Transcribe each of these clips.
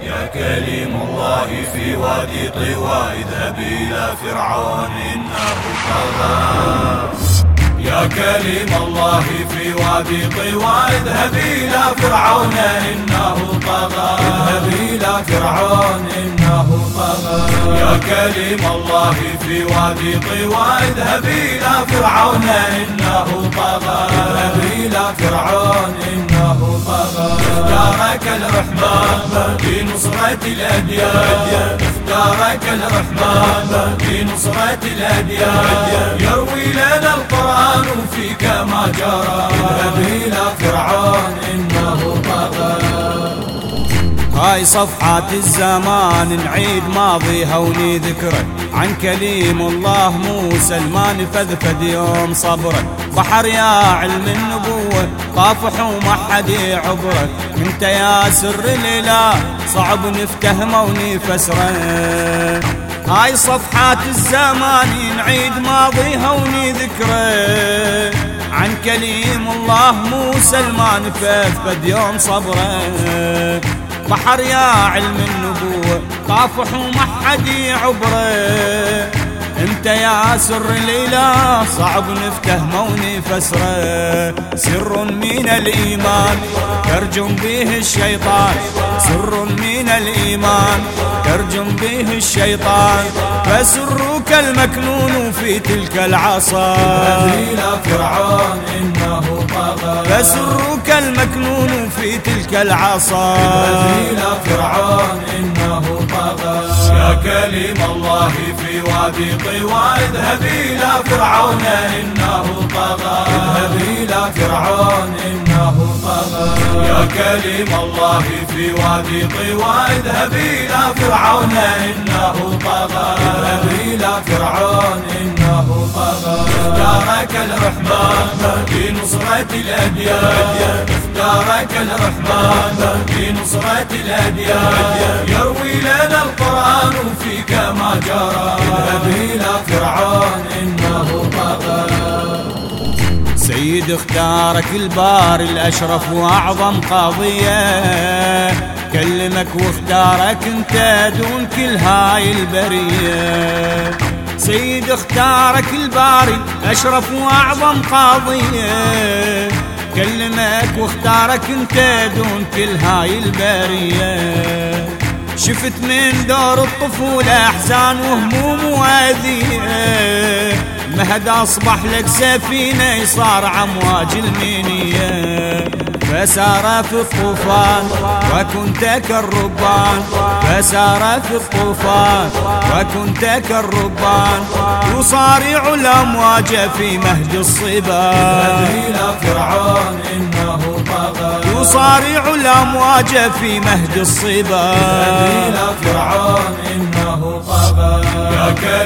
يا كليم الله في وادي طوى اذهب إلى فرعون إنه طغى يا كليم الله في وادي طوى اذهب إلى فرعون إنه فرعون إنه طغى. يا كليم الله في وادي طوى اذهب إلى فرعون إنه طغى. اذهب إلى فرعون إنه طغى. اختارك الرحمن في نصرة الأديان. اختارك الرحمن في نصرة الأديان. يروي لنا القرآن فيك ما جرى. اذهب إلى فرعون هاي صفحات الزمان نعيد ماضيها ونذكره عن كليم الله موسى المان فذفد يوم صبره. بحر يا علم النبوة طافح وما حد يعبره انت يا سر الاله صعب نفتهمه ونفسره هاي صفحات الزمان نعيد ماضيها ونذكره عن كليم الله موسى المان فذفد يوم صبره. بحر يا علم النبوة طافح وما حد يعبره. انت يا سر الاله صعب نفتهمه ونفسره. سر من الإيمان ترجم به الشيطان. سر من الإيمان ترجم به الشيطان. فسرك المكنون في تلك العصا. فرعون إنه طغى. فسرك المكنون في تلك العصا. إلى فرعون إنه طغى. يا كليم الله في وادي طوى اذهب إلى فرعون إنه طغى. اذهب إلى فرعون إنه طغى. يا كليم الله في وادي طوى اذهب إلى فرعون إنه طغى. اذهب إلى فرعون إنه طغى. اختارك الرحمن في نصرة الأديان. اختارك الرحمن في نصرة الأديان. يروي لنا القرآن فيك ما جرى. اذهب إلى فرعون إنه طغى. سيد اختارك البار الأشرف وأعظم قضية كلمك واختارك انت دون كل هاي البرية. سيد اختارك الباري أشرف وأعظم قاضية كلمك واختارك أنت دون كل هاي البرية. شفت من دور الطفولة أحزان وهموم وأذية. مهد أصبح لك سفينة صار عمواج المنية. فسار في الطوفان وكنت كالربان. فسار في الطوفان وكنت كالربان. يصارع الأمواج في مهد الصبا فرعون إنه طغى يصارع الأمواج في مهد الصبا فرعون إنه طغى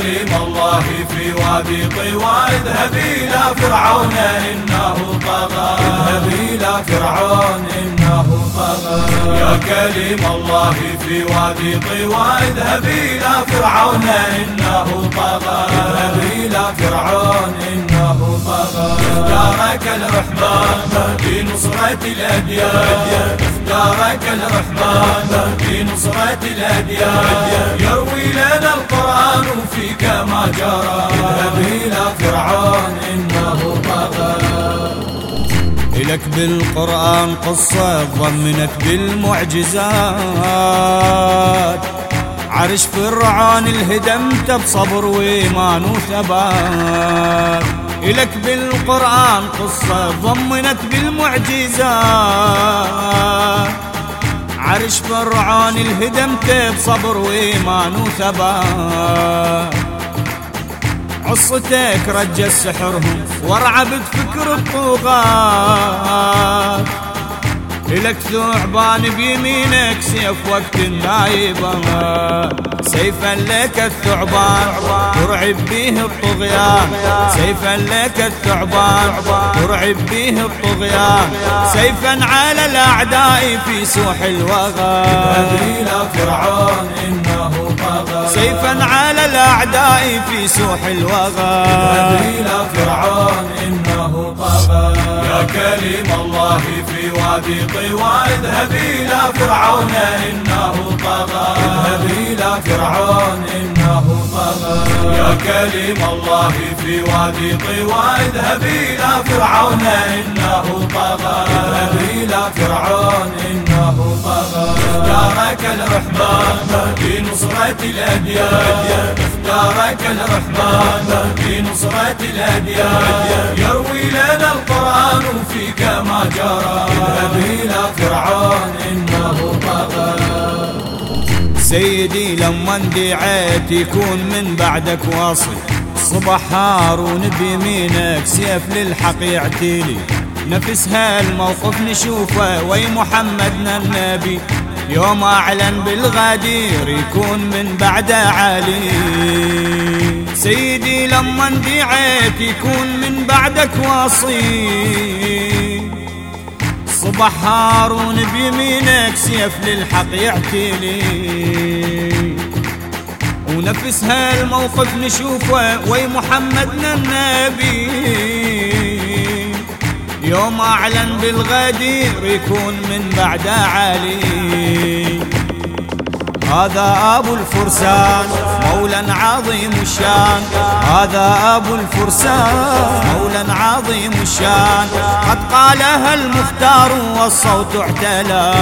يا كليم الله في وادي طوى اذهب إلى فرعون إنه طغى. اذهب إلى فرعون إنه طغى. يا كليم الله في وادي طوى اذهب إلى فرعون إنه طغى. اذهب إلى فرعون إنه طغى. اختارك الرحمن في نصرة الأديان. اختارك الرحمن في نصرة الأديان. يروي لنا القرآن فيك ما جرى. اذهب إلى فرعون إنه طغى. إلك بالقرآن قصة ضمنت بالمعجزات. عرش فرعون الهدمت بصبر وإيمان وثبات إلك بالقرآن قصة ضمنت بالمعجزات. عرش فرعون الهدمت بصبر وإيمان وثبات عصتك رجى سحرهم ورعبت فكر الطغاة إلك ثعبان بيمينك سيف وقت النايبة سيفا لك الثعبان ترعب به الطغيان. سيفا لك الثعبان ترعب به الطغيان. سيفا على الأعداء في سوح الوغى. فرعون سيفا على الأعداء في سوح الوغى. إلى فرعون إنه طغى. يا كلم الله في وادي طوى اذهب إلى فرعون إنه طغى. اذهب إلى فرعون إنه يا كلم الله في وادي طوى اذهب إلى فرعون إنه طغى. اذهب إلى فرعون إنه طغى. اختارك الرحمن في نصرة الأديان. اختارك الرحمن في نصرة الأديان. يروي لنا القرآن فيك ما جرى. سيدي لما اندعيت يكون من بعدك واصل. صبح هارون بيمينك سيف للحق يعتيلي نفس هالموقف نشوفه وي محمدنا النبي. يوم أعلن بالغدير يكون من بعده علي. سيدي لما اندعيت يكون من بعدك وصي صبح هارون بيمينك سيف للحق يعتيلي ونفس هالموقف نشوفه وي محمدنا النبي. يوم أعلن بالغدير يكون من بعده علي. هذا أبو الفرسان مولا عظيم الشان. هذا أبو الفرسان مولا عظيم الشان. قد قالها المختار والصوت اعتلى.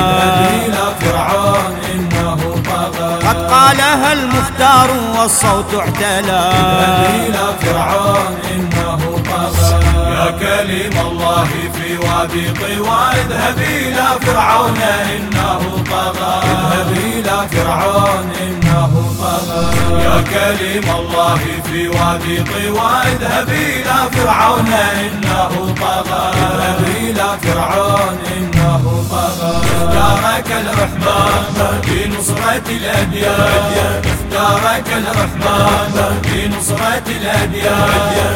فرعون إنه طغى قد قالها المختار والصوت اعتلى. فرعون إنه طغى. يا كلم الله في وادي طوى اذهب إلى فرعون إنه طغى. اذهب إلى فرعون إنه طغى. يا كلم الله في وادي طوى اذهب إلى فرعون إنه طغى. اذهب إلى فرعون إنه طغى. اختارك الرحمن في نصرة الأديان. اختارك الرحمن في نصرة الأديان.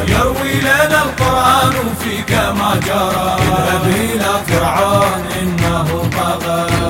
فيك ما جرى. اذهب إلى فرعون إنه طغى.